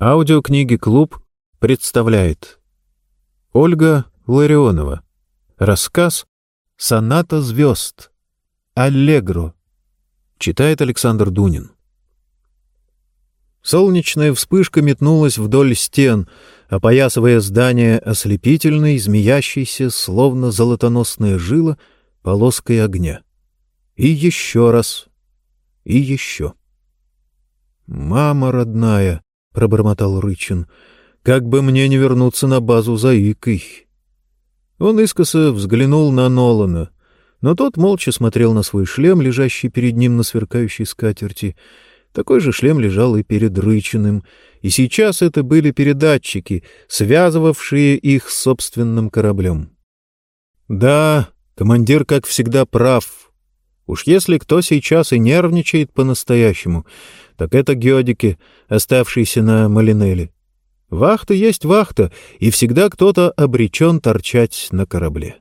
Аудиокниги «Клуб» представляет Ольга Ларионова. Рассказ «Соната звезд». Аллегро. Читает Александр Дунин. Солнечная вспышка метнулась вдоль стен, опоясывая здание ослепительной, змеящейся, словно золотоносная жила, полоской огня. И еще раз. И еще. «Мама родная!» — пробормотал Рычин. «Как бы мне не вернуться на базу за Икой!» Он искоса взглянул на Нолана, но тот молча смотрел на свой шлем, лежащий перед ним на сверкающей скатерти. Такой же шлем лежал и перед Рычиным, и сейчас это были передатчики, связывавшие их с собственным кораблем. Да, командир, как всегда, прав. Уж если кто сейчас и нервничает по-настоящему, так это Геодики, оставшийся на Малинеле. Вахта есть вахта, и всегда кто-то обречен торчать на корабле.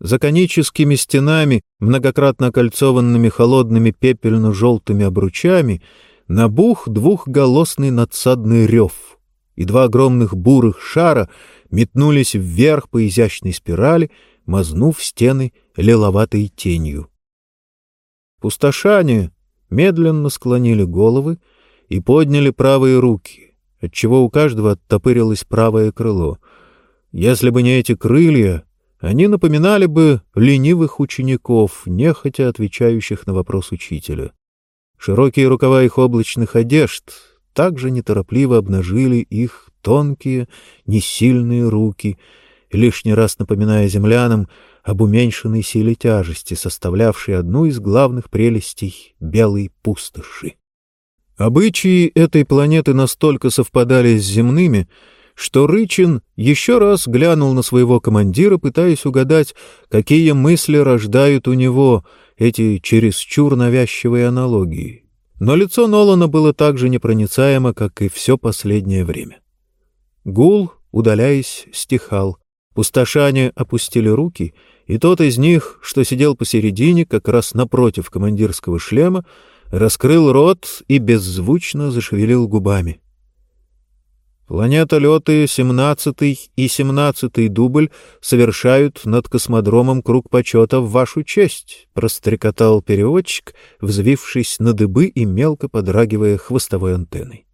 За коническими стенами, многократно окольцованными холодными пепельно-желтыми обручами, набух двухголосный надсадный рев, и два огромных бурых шара метнулись вверх по изящной спирали, мазнув стены лиловатой тенью. Пустошане, медленно склонили головы и подняли правые руки, отчего у каждого оттопырилось правое крыло. Если бы не эти крылья, они напоминали бы ленивых учеников, нехотя отвечающих на вопрос учителя. Широкие рукава их облачных одежд также неторопливо обнажили их тонкие, несильные руки, лишний раз напоминая землянам об уменьшенной силе тяжести, составлявшей одну из главных прелестей белой пустоши. Обычаи этой планеты настолько совпадали с земными, что Рычин еще раз глянул на своего командира, пытаясь угадать, какие мысли рождают у него эти чересчур навязчивые аналогии. Но лицо Нолана было так же непроницаемо, как и все последнее время. Гул, удаляясь, стихал. Пустошане опустили руки — и тот из них, что сидел посередине, как раз напротив командирского шлема, раскрыл рот и беззвучно зашевелил губами. Планета леты 17 и 17 дубль совершают над космодромом круг почета в вашу честь, прострекотал переводчик, взвившись на дыбы и мелко подрагивая хвостовой антенной.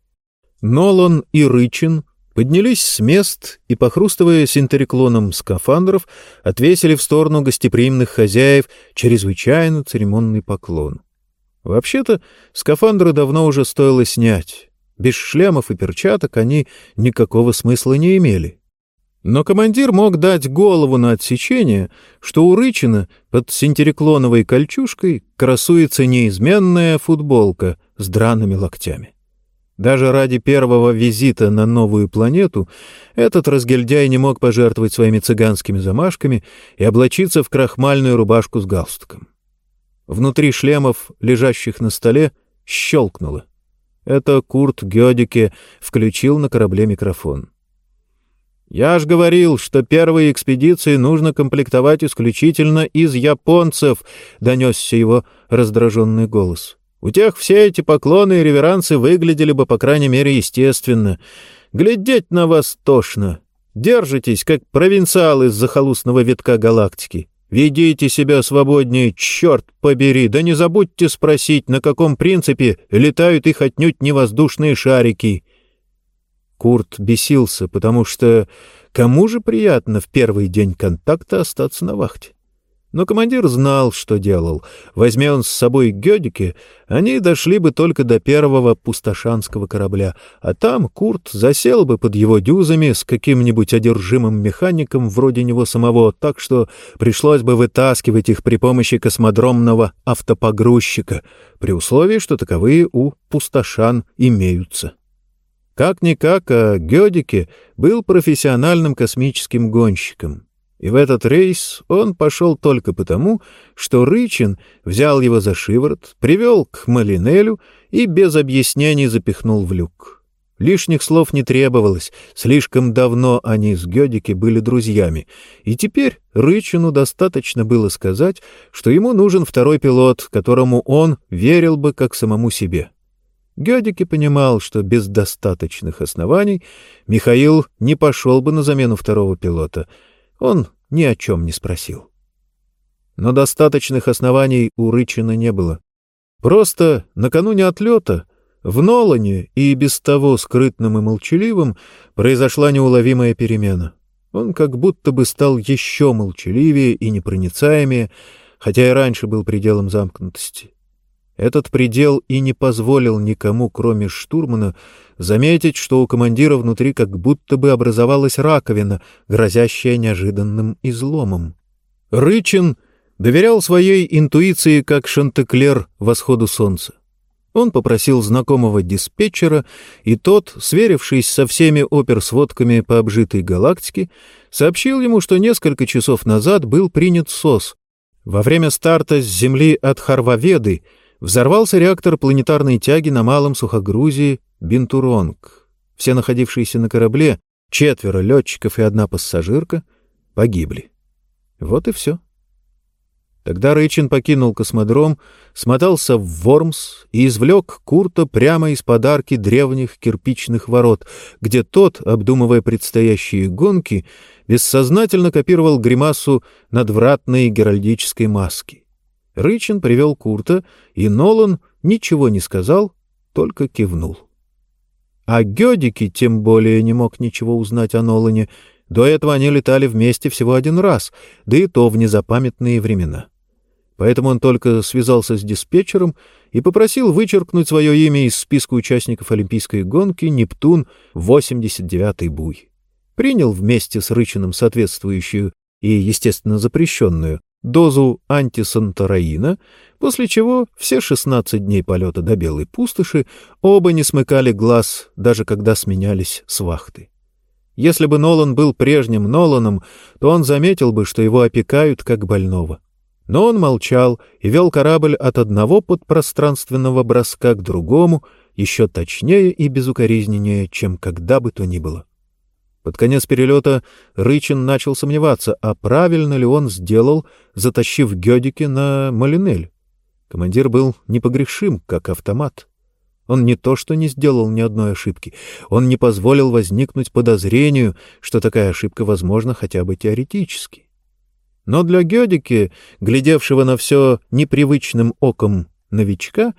Нолан и Рычин поднялись с мест и, похрустывая синтериклоном скафандров, отвесили в сторону гостеприимных хозяев чрезвычайно церемонный поклон. Вообще-то, скафандры давно уже стоило снять. Без шлемов и перчаток они никакого смысла не имели. Но командир мог дать голову на отсечение, что у Рычина под синтериклоновой кольчушкой красуется неизменная футболка с драными локтями. Даже ради первого визита на новую планету этот разгильдяй не мог пожертвовать своими цыганскими замашками и облачиться в крахмальную рубашку с галстуком. Внутри шлемов, лежащих на столе, щелкнуло. Это Курт Гёдике включил на корабле микрофон. «Я ж говорил, что первые экспедиции нужно комплектовать исключительно из японцев», — донесся его раздраженный голос. У тех все эти поклоны и реверансы выглядели бы, по крайней мере, естественно. Глядеть на вас тошно. Держитесь, как провинциалы из захолустного витка галактики. Ведите себя свободнее, черт побери, да не забудьте спросить, на каком принципе летают их отнюдь невоздушные шарики. Курт бесился, потому что кому же приятно в первый день контакта остаться на вахте? Но командир знал, что делал. Возьми он с собой Гёдике, они дошли бы только до первого пустошанского корабля, а там Курт засел бы под его дюзами с каким-нибудь одержимым механиком вроде него самого, так что пришлось бы вытаскивать их при помощи космодромного автопогрузчика, при условии, что таковые у пустошан имеются. Как-никак, а Гёдике был профессиональным космическим гонщиком. И в этот рейс он пошел только потому, что Рычин взял его за шиворот, привел к Малинелю и без объяснений запихнул в люк. Лишних слов не требовалось, слишком давно они с Гёдики были друзьями, и теперь Рычину достаточно было сказать, что ему нужен второй пилот, которому он верил бы как самому себе. Гедики понимал, что без достаточных оснований Михаил не пошел бы на замену второго пилота. Он ни о чем не спросил. Но достаточных оснований у Рычина не было. Просто накануне отлета в Нолане и без того скрытным и молчаливым произошла неуловимая перемена. Он как будто бы стал еще молчаливее и непроницаемее, хотя и раньше был пределом замкнутости. Этот предел и не позволил никому, кроме штурмана, заметить, что у командира внутри как будто бы образовалась раковина, грозящая неожиданным изломом. Рычин доверял своей интуиции как шантеклер восходу солнца. Он попросил знакомого диспетчера, и тот, сверившись со всеми оперсводками по обжитой галактике, сообщил ему, что несколько часов назад был принят СОС. Во время старта с Земли от Харваведы взорвался реактор планетарной тяги на малом сухогрузе Бинтуронг. Все находившиеся на корабле, четверо летчиков и одна пассажирка, погибли. Вот и все. Тогда Рейчин покинул космодром, смотался в Вормс и извлек Курта прямо из подарки древних кирпичных ворот, где тот, обдумывая предстоящие гонки, бессознательно копировал гримасу надвратной геральдической маски. Рычин привел Курта, и Нолан ничего не сказал, только кивнул. А Гёдики тем более не мог ничего узнать о Нолане. До этого они летали вместе всего один раз, да и то в незапамятные времена. Поэтому он только связался с диспетчером и попросил вычеркнуть свое имя из списка участников Олимпийской гонки «Нептун» 89-й буй. Принял вместе с Рычиным соответствующую и, естественно, запрещенную дозу антисантараина, после чего все 16 дней полета до Белой пустоши оба не смыкали глаз, даже когда сменялись с вахты. Если бы Нолан был прежним Ноланом, то он заметил бы, что его опекают как больного. Но он молчал и вел корабль от одного подпространственного броска к другому еще точнее и безукоризненнее, чем когда бы то ни было. Под конец перелета Рычин начал сомневаться, а правильно ли он сделал, затащив Гёдики на Малинель. Командир был непогрешим, как автомат. Он не то что не сделал ни одной ошибки, он не позволил возникнуть подозрению, что такая ошибка возможна хотя бы теоретически. Но для Гёдики, глядевшего на все непривычным оком новичка,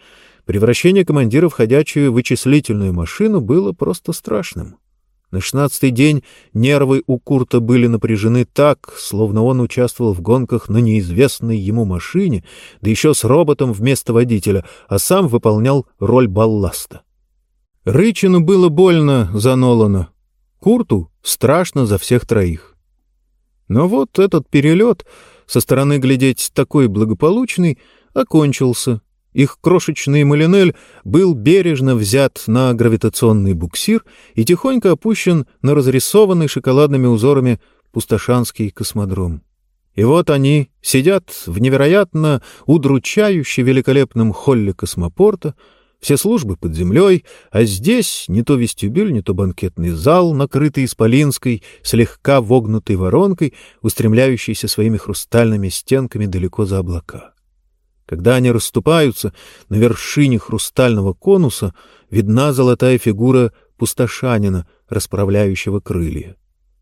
превращение командира в ходячую вычислительную машину было просто страшным. На шестнадцатый день нервы у Курта были напряжены так, словно он участвовал в гонках на неизвестной ему машине, да еще с роботом вместо водителя, а сам выполнял роль балласта. Рычину было больно за Нолана, Курту страшно за всех троих. Но вот этот перелет, со стороны глядеть такой благополучный, окончился. Их крошечный Малинель был бережно взят на гравитационный буксир и тихонько опущен на разрисованный шоколадными узорами пустошанский космодром. И вот они сидят в невероятно удручающе великолепном холле космопорта, все службы под землей, а здесь не то вестибюль, не то банкетный зал, накрытый исполинской, слегка вогнутой воронкой, устремляющейся своими хрустальными стенками далеко за облака. Когда они расступаются, на вершине хрустального конуса видна золотая фигура пустошанина, расправляющего крылья.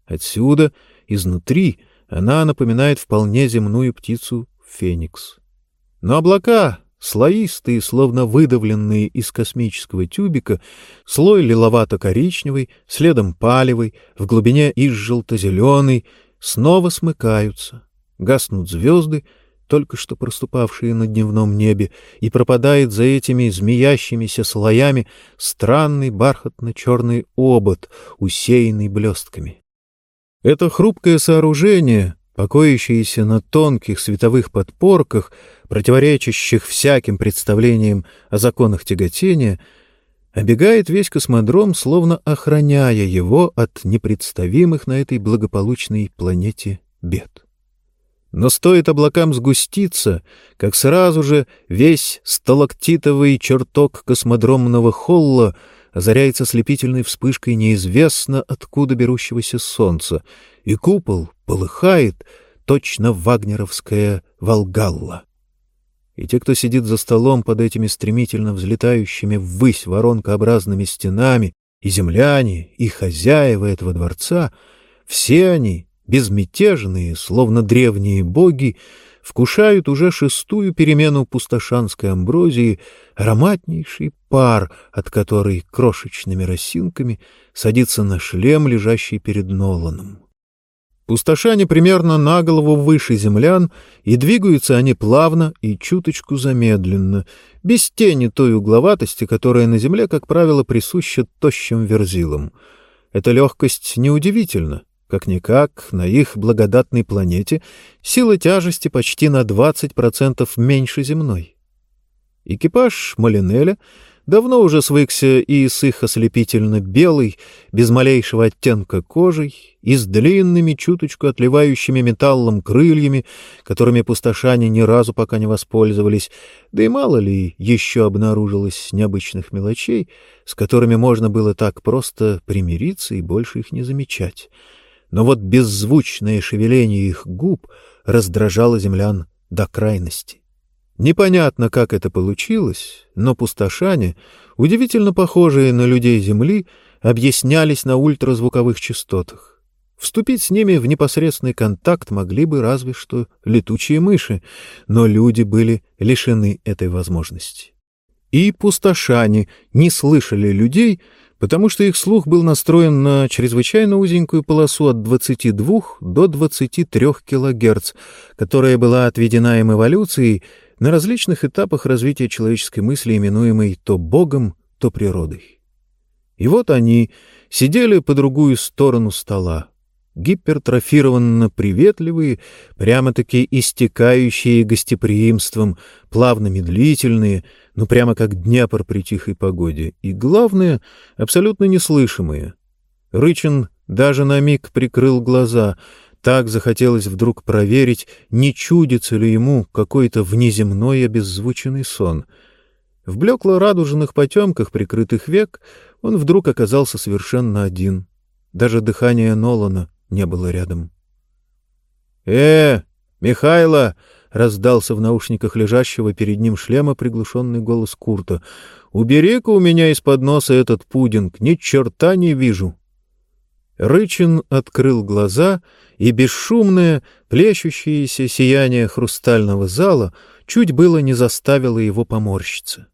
Отсюда, изнутри, она напоминает вполне земную птицу Феникс. Но облака слоистые, словно выдавленные из космического тюбика, слой лиловато-коричневый, следом палевый, в глубине изжелто-зеленый, снова смыкаются, гаснут звезды, только что проступавшие на дневном небе, и пропадает за этими змеящимися слоями странный бархатно-черный обод, усеянный блестками. Это хрупкое сооружение, покоящиеся на тонких световых подпорках, противоречащих всяким представлениям о законах тяготения, обегает весь космодром, словно охраняя его от непредставимых на этой благополучной планете бед. Но стоит облакам сгуститься, как сразу же весь сталактитовый чертог космодромного холла озаряется слепительной вспышкой неизвестно откуда берущегося солнца, и купол полыхает, точно вагнеровская Волгалла. и те, кто сидит за столом под этими стремительно взлетающими ввысь воронкообразными стенами, и земляне, и хозяева этого дворца, все они, безмятежные, словно древние боги, вкушают уже шестую перемену пустошанской амброзии, ароматнейший пар, от которой крошечными росинками садится на шлем, лежащий перед Ноланом. Пустошане примерно на голову выше землян, и двигаются они плавно и чуточку замедленно, без тени той угловатости, которая на земле, как правило, присуща тощим верзилам. Эта легкость неудивительна. Как-никак, на их благодатной планете сила тяжести почти на 20% меньше земной. Экипаж Малинеля давно уже свыкся и с их ослепительно белой, без малейшего оттенка кожей, и с длинными, чуточку отливающими металлом крыльями, которыми пустошане ни разу пока не воспользовались, да и мало ли еще обнаружилось необычных мелочей, с которыми можно было так просто примириться и больше их не замечать но вот беззвучное шевеление их губ раздражало землян до крайности. Непонятно, как это получилось, но пустошане, удивительно похожие на людей Земли, объяснялись на ультразвуковых частотах. Вступить с ними в непосредственный контакт могли бы разве что летучие мыши, но люди были лишены этой возможности. И пустошане не слышали людей, потому что их слух был настроен на чрезвычайно узенькую полосу от 22 до 23 кГц, которая была отведена им эволюцией на различных этапах развития человеческой мысли, именуемой то Богом, то природой. И вот они сидели по другую сторону стола, гипертрофированно приветливые, прямо-таки истекающие гостеприимством, плавно медлительные, ну прямо как Днепр при тихой погоде, и, главное, абсолютно неслышимые. Рычин даже на миг прикрыл глаза, так захотелось вдруг проверить, не чудится ли ему какой-то внеземной обеззвученный сон. В блекло-радужных потемках прикрытых век он вдруг оказался совершенно один. Даже дыхание Нолана не было рядом. «Э, Михайло!» — раздался в наушниках лежащего перед ним шлема приглушенный голос Курта. «Убери-ка у меня из-под носа этот пудинг, ни черта не вижу!» Рычин открыл глаза, и бесшумное, плещущееся сияние хрустального зала чуть было не заставило его поморщиться.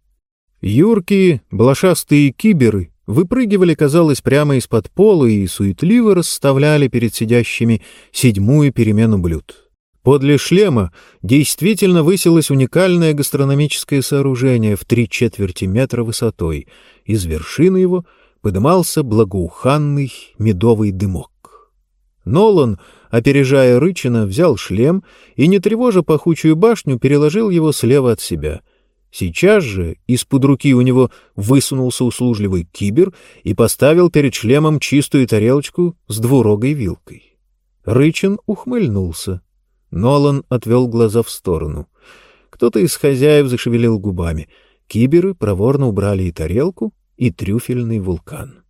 Юркие, блошастые киберы выпрыгивали, казалось, прямо из-под пола и суетливо расставляли перед сидящими седьмую перемену блюд. Подле шлема действительно высилось уникальное гастрономическое сооружение в три четверти метра высотой. Из вершины его подымался благоуханный медовый дымок. Нолан, опережая Рычина, взял шлем и, не тревожа пахучую башню, переложил его слева от себя — Сейчас же из-под руки у него высунулся услужливый кибер и поставил перед шлемом чистую тарелочку с двурогой вилкой. Рычин ухмыльнулся. Нолан отвел глаза в сторону. Кто-то из хозяев зашевелил губами. Киберы проворно убрали и тарелку, и трюфельный вулкан.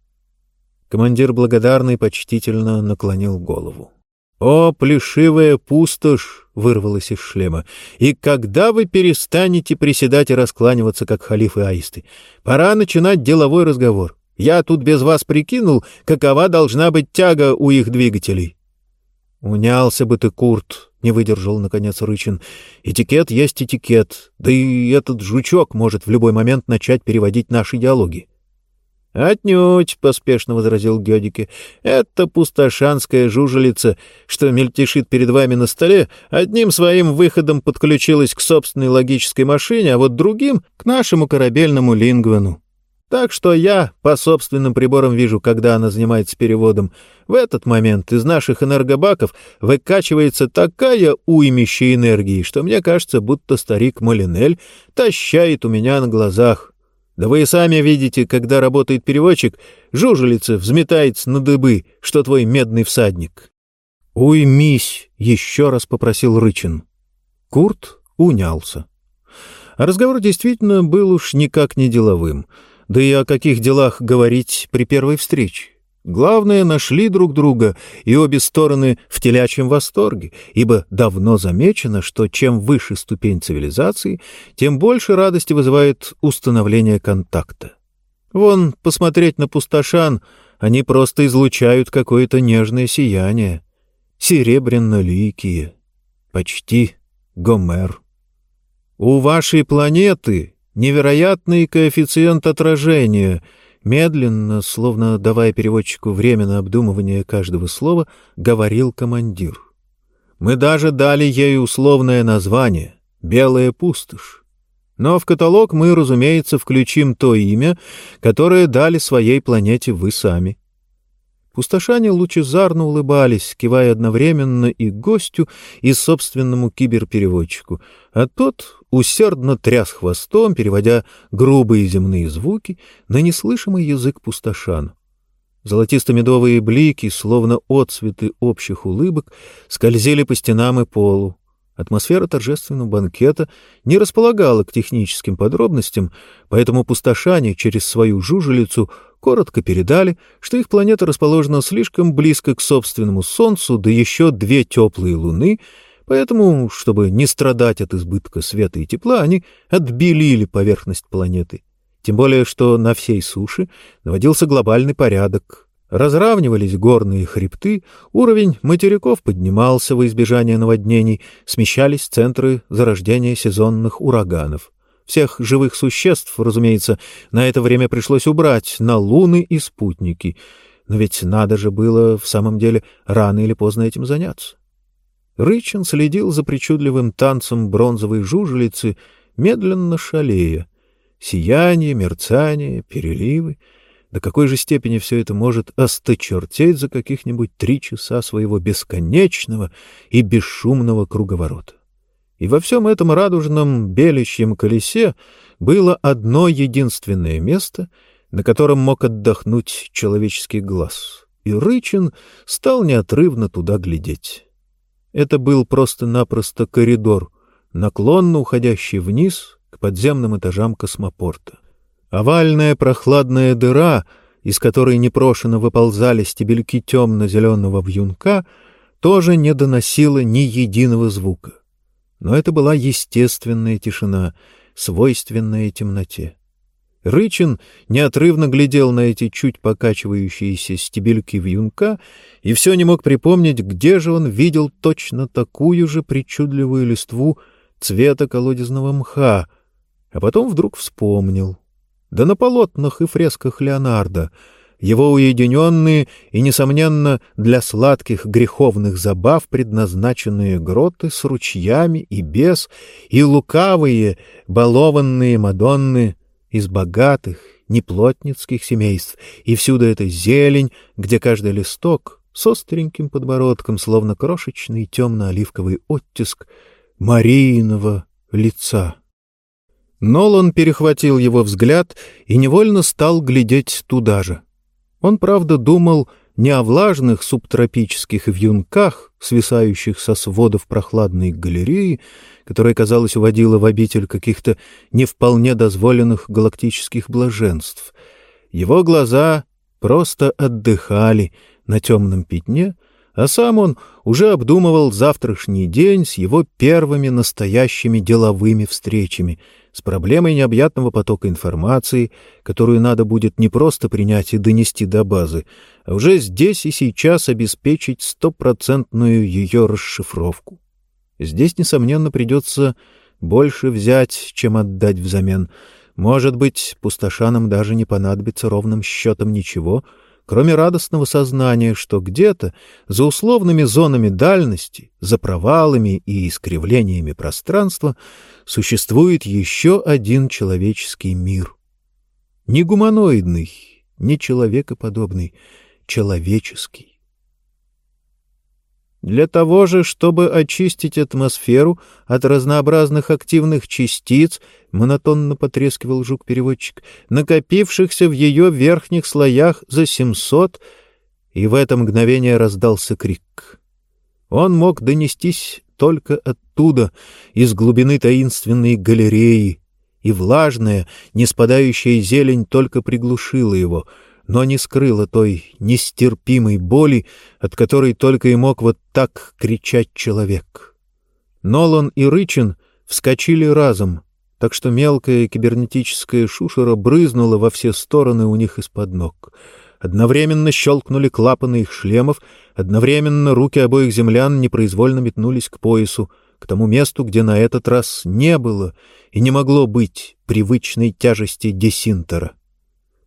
Командир благодарный почтительно наклонил голову. «О, плешивая пустошь!» — вырвалась из шлема. «И когда вы перестанете приседать и раскланиваться, как халифы аисты? Пора начинать деловой разговор. Я тут без вас прикинул, какова должна быть тяга у их двигателей». «Унялся бы ты, Курт!» — не выдержал, наконец, Рычин. «Этикет есть этикет, да и этот жучок может в любой момент начать переводить наши диалоги». «Отнюдь», — поспешно возразил Гедике, — «это пустошанская жужелица, что мельтешит перед вами на столе, одним своим выходом подключилась к собственной логической машине, а вот другим — к нашему корабельному лингвану. Так что я по собственным приборам вижу, когда она занимается переводом. В этот момент из наших энергобаков выкачивается такая уймища энергии, что мне кажется, будто старик Малинель тащает у меня на глазах». Да вы и сами видите, когда работает переводчик, жужелица взметается на дыбы, что твой медный всадник. — Уймись! — еще раз попросил Рычин. Курт унялся. А разговор действительно был уж никак не деловым. Да и о каких делах говорить при первой встрече? Главное, нашли друг друга, и обе стороны в телячьем восторге, ибо давно замечено, что чем выше ступень цивилизации, тем больше радости вызывает установление контакта. Вон, посмотреть на пустошан, они просто излучают какое-то нежное сияние. Серебряно-ликие. Почти Гомер. У вашей планеты невероятный коэффициент отражения — Медленно, словно давая переводчику время на обдумывание каждого слова, говорил командир. «Мы даже дали ей условное название — «Белая пустошь». Но в каталог мы, разумеется, включим то имя, которое дали своей планете вы сами. Пустошане лучезарно улыбались, кивая одновременно и гостю, и собственному киберпереводчику, а тот усердно тряс хвостом, переводя грубые земные звуки на неслышимый язык пустошан. Золотисто-медовые блики, словно отцветы общих улыбок, скользили по стенам и полу. Атмосфера торжественного банкета не располагала к техническим подробностям, поэтому пустошане через свою жужелицу коротко передали, что их планета расположена слишком близко к собственному Солнцу, да еще две теплые луны, поэтому, чтобы не страдать от избытка света и тепла, они отбелили поверхность планеты. Тем более, что на всей суше наводился глобальный порядок. Разравнивались горные хребты, уровень материков поднимался во избежание наводнений, смещались центры зарождения сезонных ураганов. Всех живых существ, разумеется, на это время пришлось убрать на луны и спутники. Но ведь надо же было в самом деле рано или поздно этим заняться. Рычин следил за причудливым танцем бронзовой жужелицы, медленно шалея. Сияние, мерцание, переливы. До какой же степени все это может осточертеть за каких-нибудь три часа своего бесконечного и бесшумного круговорота? И во всем этом радужном белищем колесе было одно единственное место, на котором мог отдохнуть человеческий глаз, и Рычин стал неотрывно туда глядеть. Это был просто-напросто коридор, наклонно уходящий вниз к подземным этажам космопорта. Овальная прохладная дыра, из которой непрошено выползали стебельки темно-зеленого вьюнка, тоже не доносила ни единого звука. Но это была естественная тишина, свойственная темноте. Рычин неотрывно глядел на эти чуть покачивающиеся стебельки вьюнка и все не мог припомнить, где же он видел точно такую же причудливую листву цвета колодезного мха, а потом вдруг вспомнил. Да на полотнах и фресках Леонардо — его уединенные и, несомненно, для сладких греховных забав предназначенные гроты с ручьями и без, и лукавые, балованные Мадонны из богатых, неплотницких семейств, и всюду эта зелень, где каждый листок с остреньким подбородком, словно крошечный темно-оливковый оттиск Марииного лица. Нолан перехватил его взгляд и невольно стал глядеть туда же. Он, правда, думал не о влажных субтропических вьюнках, свисающих со сводов прохладной галереи, которая, казалось, уводила в обитель каких-то не вполне дозволенных галактических блаженств. Его глаза просто отдыхали на темном пятне, а сам он уже обдумывал завтрашний день с его первыми настоящими деловыми встречами — с проблемой необъятного потока информации, которую надо будет не просто принять и донести до базы, а уже здесь и сейчас обеспечить стопроцентную ее расшифровку. Здесь, несомненно, придется больше взять, чем отдать взамен. Может быть, пустошанам даже не понадобится ровным счетом ничего — кроме радостного сознания, что где-то за условными зонами дальности, за провалами и искривлениями пространства существует еще один человеческий мир. Не гуманоидный, не человекоподобный, человеческий. Для того же, чтобы очистить атмосферу от разнообразных активных частиц, монотонно потрескивал жук-переводчик, накопившихся в ее верхних слоях за семьсот, и в это мгновение раздался крик. Он мог донестись только оттуда, из глубины таинственной галереи, и влажная, не спадающая зелень только приглушила его — но не скрыло той нестерпимой боли, от которой только и мог вот так кричать человек. Нолан и Рычин вскочили разом, так что мелкая кибернетическая шушера брызнула во все стороны у них из-под ног. Одновременно щелкнули клапаны их шлемов, одновременно руки обоих землян непроизвольно метнулись к поясу, к тому месту, где на этот раз не было и не могло быть привычной тяжести десинтера.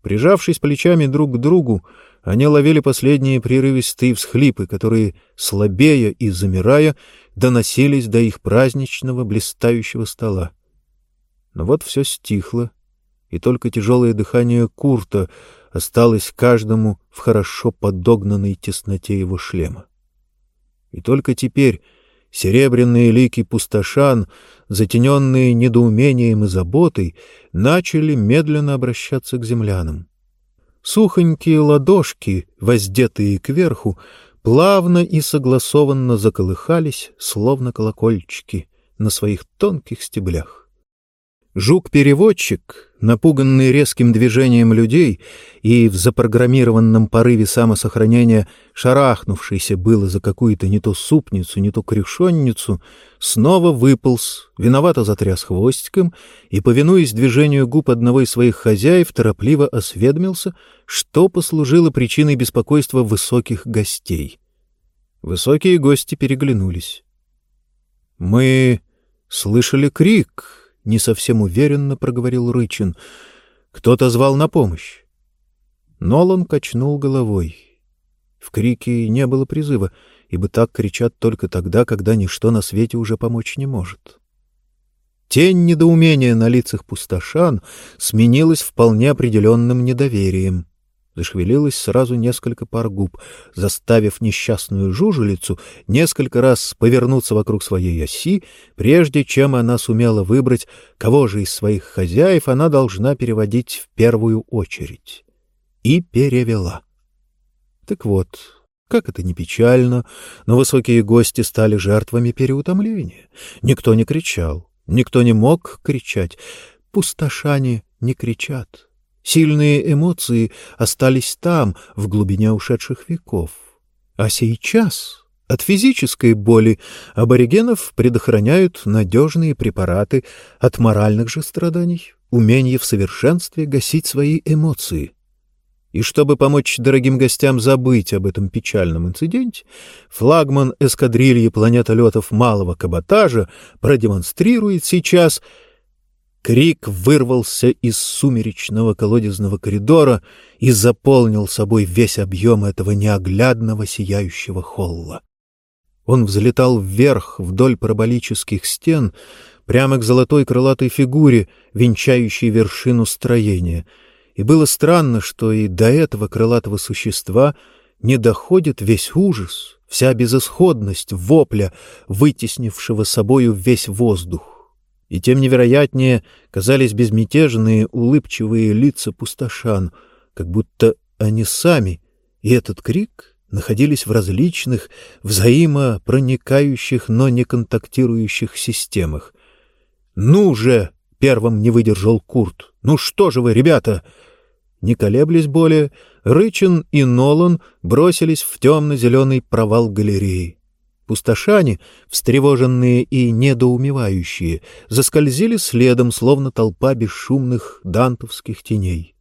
Прижавшись плечами друг к другу, они ловили последние прерывистые всхлипы, которые, слабея и замирая, доносились до их праздничного блистающего стола. Но вот все стихло, и только тяжелое дыхание Курта осталось каждому в хорошо подогнанной тесноте его шлема. И только теперь серебряные лики пустошан, затененные недоумением и заботой, начали медленно обращаться к землянам. Сухонькие ладошки, воздетые кверху, плавно и согласованно заколыхались, словно колокольчики, на своих тонких стеблях. Жук-переводчик, напуганный резким движением людей и в запрограммированном порыве самосохранения шарахнувшийся было за какую-то не то супницу, не то крюшонницу, снова выполз, виновато затряс хвостиком и, повинуясь движению губ одного из своих хозяев, торопливо осведомился, что послужило причиной беспокойства высоких гостей. Высокие гости переглянулись. «Мы слышали крик», — не совсем уверенно проговорил Рычин. «Кто-то звал на помощь». Нолан качнул головой. В крике не было призыва, ибо так кричат только тогда, когда ничто на свете уже помочь не может. Тень недоумения на лицах пустошан сменилась вполне определенным недоверием. Зашевелилось сразу несколько пар губ, заставив несчастную жужелицу несколько раз повернуться вокруг своей оси, прежде чем она сумела выбрать, кого же из своих хозяев она должна переводить в первую очередь. И перевела. Так вот, как это не печально, но высокие гости стали жертвами переутомления. Никто не кричал, никто не мог кричать. Пустошане не кричат. Сильные эмоции остались там, в глубине ушедших веков. А сейчас от физической боли аборигенов предохраняют надежные препараты, от моральных же страданий — умение в совершенстве гасить свои эмоции. И чтобы помочь дорогим гостям забыть об этом печальном инциденте, флагман эскадрильи планетолетов малого каботажа продемонстрирует сейчас — Крик вырвался из сумеречного колодезного коридора и заполнил собой весь объем этого неоглядного сияющего холла. Он взлетал вверх вдоль параболических стен, прямо к золотой крылатой фигуре, венчающей вершину строения. И было странно, что и до этого крылатого существа не доходит весь ужас, вся безысходность вопля, вытеснившего собою весь воздух и тем невероятнее казались безмятежные, улыбчивые лица пустошан, как будто они сами и этот крик находились в различных, взаимопроникающих, но не контактирующих системах. «Ну же!» — первым не выдержал Курт. «Ну что же вы, ребята!» Не колеблясь более, Рычин и Нолан бросились в темно-зеленый провал галереи. Пустошане, встревоженные и недоумевающие, заскользили следом, словно толпа бесшумных дантовских теней.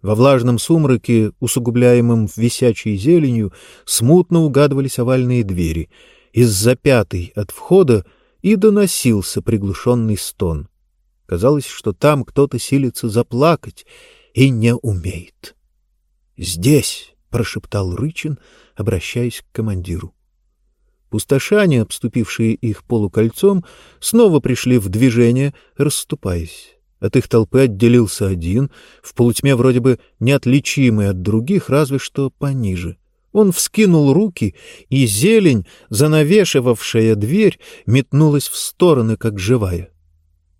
Во влажном сумраке, усугубляемом висячей зеленью, смутно угадывались овальные двери. Из-за пятой от входа и доносился приглушенный стон. Казалось, что там кто-то силится заплакать и не умеет. «Здесь!» — прошептал Рычин, обращаясь к командиру. Пустошане, обступившие их полукольцом, снова пришли в движение, расступаясь. От их толпы отделился один, в полутьме вроде бы неотличимый от других, разве что пониже. Он вскинул руки, и зелень, занавешивавшая дверь, метнулась в стороны, как живая.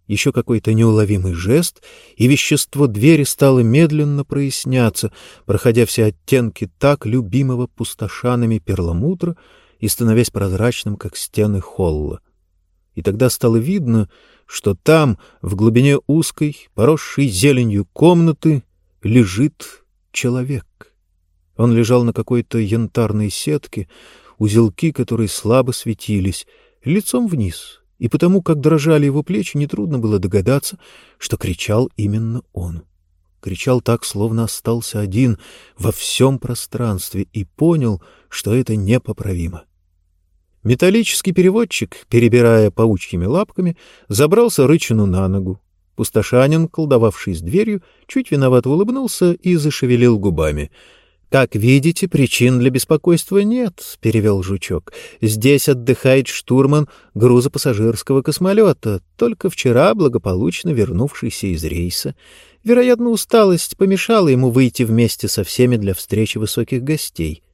Еще какой-то неуловимый жест, и вещество двери стало медленно проясняться, проходя все оттенки так любимого пустошанами перламутра, и становясь прозрачным, как стены холла. И тогда стало видно, что там, в глубине узкой, поросшей зеленью комнаты, лежит человек. Он лежал на какой-то янтарной сетке, узелки которой слабо светились, лицом вниз, и потому, как дрожали его плечи, нетрудно было догадаться, что кричал именно он. Кричал так, словно остался один во всем пространстве и понял, что это непоправимо. Металлический переводчик, перебирая паучьими лапками, забрался рычину на ногу. Пустошанин, колдовавший с дверью, чуть виновато улыбнулся и зашевелил губами. «Как видите, причин для беспокойства нет», — перевел жучок. «Здесь отдыхает штурман грузопассажирского космолета, только вчера благополучно вернувшийся из рейса. Вероятно, усталость помешала ему выйти вместе со всеми для встречи высоких гостей.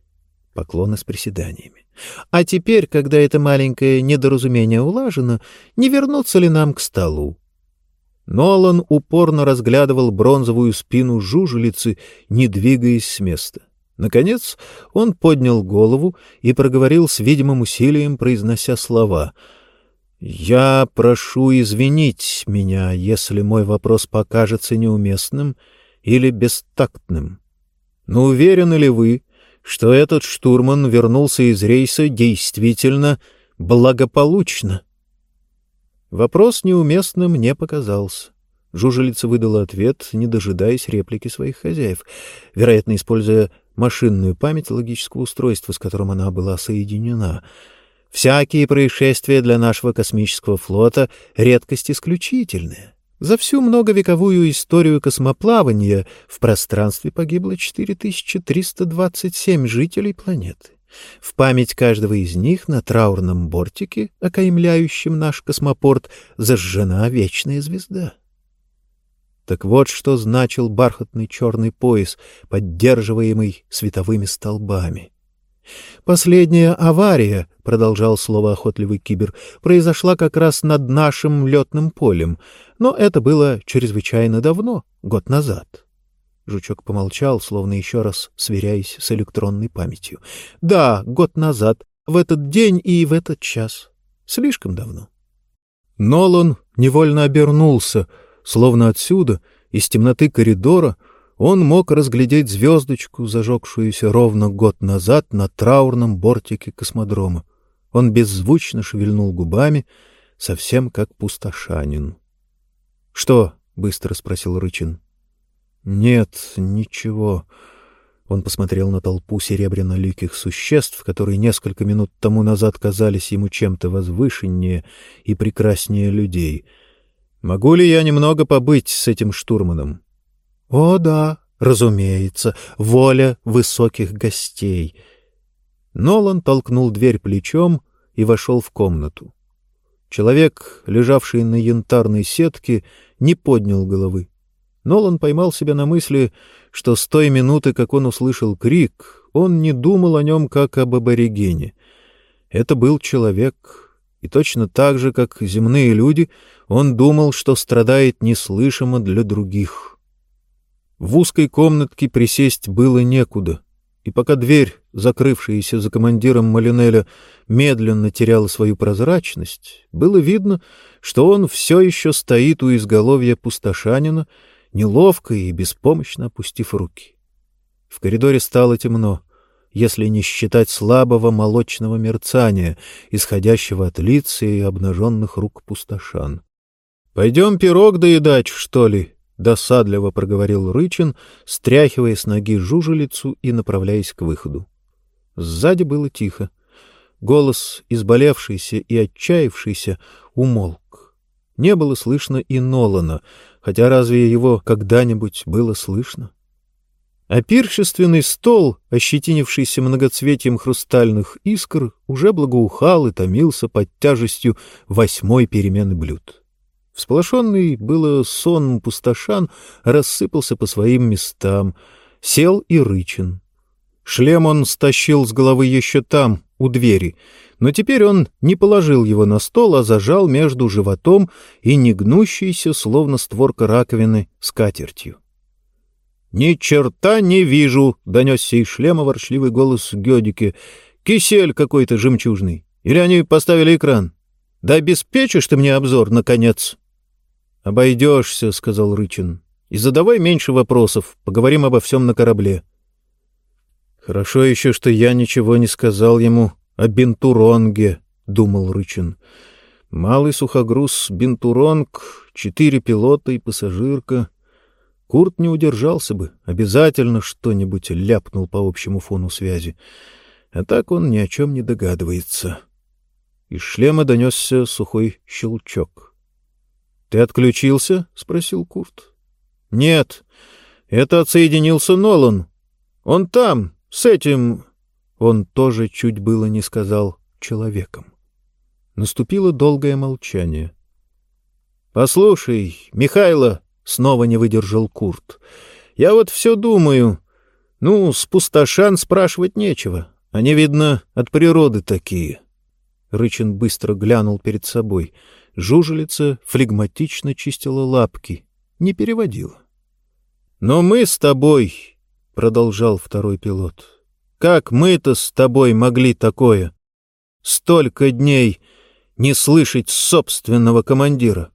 Поклоны с приседаниями. А теперь, когда это маленькое недоразумение улажено, не вернуться ли нам к столу? Нолан упорно разглядывал бронзовую спину жужелицы, не двигаясь с места. Наконец он поднял голову и проговорил с видимым усилием, произнося слова — я прошу извинить меня, если мой вопрос покажется неуместным или бестактным. Но уверены ли вы, что этот штурман вернулся из рейса действительно благополучно? Вопрос неуместным не показался. Жужелица выдала ответ, не дожидаясь реплики своих хозяев, вероятно, используя машинную память логического устройства, с которым она была соединена — Всякие происшествия для нашего космического флота — редкость исключительная. За всю многовековую историю космоплавания в пространстве погибло 4327 жителей планеты. В память каждого из них на траурном бортике, окаймляющем наш космопорт, зажжена вечная звезда. Так вот, что значил бархатный черный пояс, поддерживаемый световыми столбами — Последняя авария, продолжал слово охотливый кибер, произошла как раз над нашим летным полем, но это было чрезвычайно давно, год назад. Жучок помолчал, словно еще раз сверяясь с электронной памятью. Да, год назад, в этот день и в этот час. Слишком давно. Нолан невольно обернулся, словно отсюда, из темноты коридора, он мог разглядеть звездочку, зажегшуюся ровно год назад на траурном бортике космодрома. Он беззвучно шевельнул губами, совсем как пустошанин. — Что? — быстро спросил Рычин. — Нет, ничего. Он посмотрел на толпу серебряно-ликих существ, которые несколько минут тому назад казались ему чем-то возвышеннее и прекраснее людей. «Могу ли я немного побыть с этим штурманом?» О да, разумеется, воля высоких гостей. Нолан толкнул дверь плечом и вошел в комнату. Человек, лежавший на янтарной сетке, не поднял головы. Нолан поймал себя на мысли, что с той минуты, как он услышал крик, он не думал о нем как об аборигене. Это был человек, и точно так же, как земные люди, он думал, что страдает неслышимо для других. В узкой комнатке присесть было некуда, и пока дверь, закрывшаяся за командиром Малинеля, медленно теряла свою прозрачность, было видно, что он все еще стоит у изголовья пустошанина, неловко и беспомощно опустив руки. В коридоре стало темно, если не считать слабого молочного мерцания, исходящего от лиц и обнаженных рук пустошан. — Пойдем пирог доедать, что ли? — досадливо проговорил Рычин, стряхивая с ноги жужелицу и направляясь к выходу. Сзади было тихо. Голос, изболевшийся и отчаявшийся, умолк. Не было слышно и Нолана, хотя разве его когда-нибудь было слышно? А пиршественный стол, ощетинившийся многоцветием хрустальных искр, уже благоухал и томился под тяжестью восьмой перемены блюд. Всполошенный было сонм пустошан рассыпался по своим местам, сел и рычен. Шлем он стащил с головы еще там, у двери, но теперь он не положил его на стол, а зажал между животом и негнущейся, словно створка раковины, скатертью. — Ни черта не вижу! — донесся из шлема ворчливый голос Гедики. — Кисель какой-то жемчужный. Или они поставили экран? Да обеспечишь ты мне обзор, наконец! — Обойдешься, — сказал Рычин. И задавай меньше вопросов, поговорим обо всем на корабле. Хорошо еще, что я ничего не сказал ему о Бентуронге, — думал Рычин. Малый сухогруз Бентуронг, четыре пилота и пассажирка. Курт не удержался бы, обязательно что-нибудь ляпнул по общему фону связи. А так он ни о чем не догадывается. Из шлема донесся сухой щелчок. — Ты отключился? — спросил Курт. — Нет, это отсоединился Нолан. Он там, с этим... Он тоже чуть было не сказал человеком. Наступило долгое молчание. — Послушай, Михайло, — снова не выдержал Курт, — я вот все думаю. Ну, с пустошан спрашивать нечего. Они, видно, от природы такие. Рычин быстро глянул перед собой. Жужелица флегматично чистила лапки, не переводила. — Но мы с тобой, — продолжал второй пилот, — как мы-то с тобой могли такое? Столько дней не слышать собственного командира.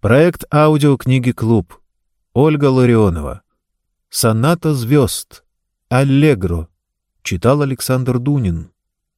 Проект аудиокниги «Клуб». Ольга Ларионова. «Соната звезд». «Аллегро». Читал Александр Дунин.